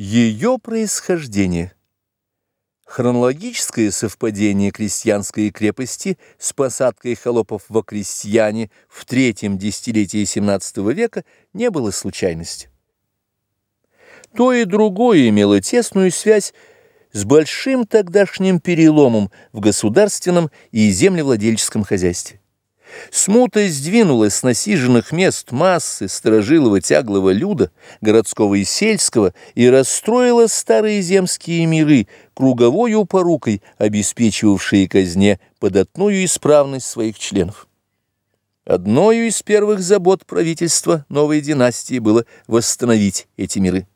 Ее происхождение. Хронологическое совпадение крестьянской крепости с посадкой холопов во крестьяне в третьем десятилетии XVII века не было случайностью. То и другое имело тесную связь с большим тогдашним переломом в государственном и землевладельческом хозяйстве. Смута сдвинулась с насиженных мест массы сторожилого тяглого люда, городского и сельского, и расстроила старые земские миры, круговою порукой, обеспечивавшие казне податную исправность своих членов. Одною из первых забот правительства новой династии было восстановить эти миры.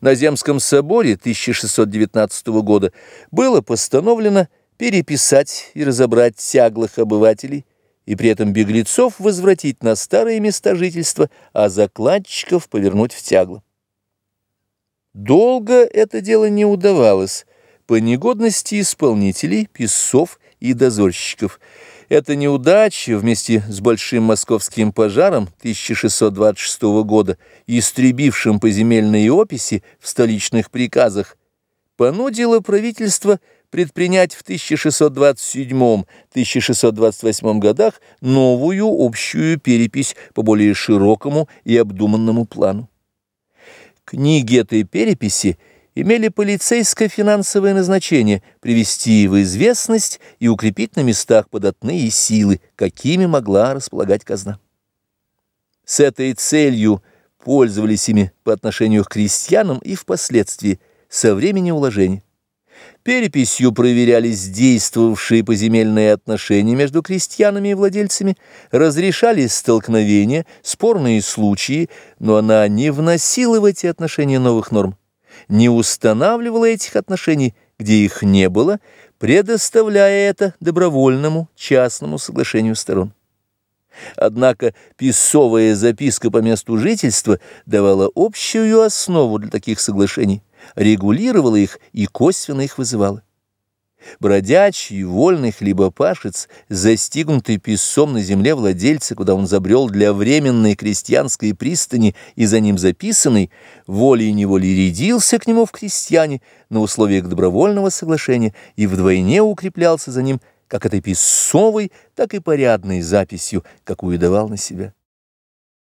На Земском соборе 1619 года было постановлено переписать и разобрать тяглых обывателей, и при этом беглецов возвратить на старые места жительства, а закладчиков повернуть в тягло. Долго это дело не удавалось по негодности исполнителей, писцов и дозорщиков. Эта неудача вместе с большим московским пожаром 1626 года, истребившим поземельные описи в столичных приказах, понудила правительство предпринять в 1627-1628 годах новую общую перепись по более широкому и обдуманному плану. Книги этой переписи имели полицейско-финансовое назначение привести в известность и укрепить на местах податные силы, какими могла располагать казна. С этой целью пользовались ими по отношению к крестьянам и впоследствии со времени уложения. Переписью проверялись действовавшие поземельные отношения между крестьянами и владельцами, разрешались столкновения, спорные случаи, но она не вносила в эти отношения новых норм, не устанавливала этих отношений, где их не было, предоставляя это добровольному частному соглашению сторон. Однако писовая записка по месту жительства давала общую основу для таких соглашений регулировала их и косвенно их вызывала. Бродячий, вольный хлебопашец, застигнутый песцом на земле владельца, куда он забрел для временной крестьянской пристани и за ним записанный, волей-неволей рядился к нему в крестьяне на условиях добровольного соглашения и вдвойне укреплялся за ним как этой песцовой, так и порядной записью, какую давал на себя.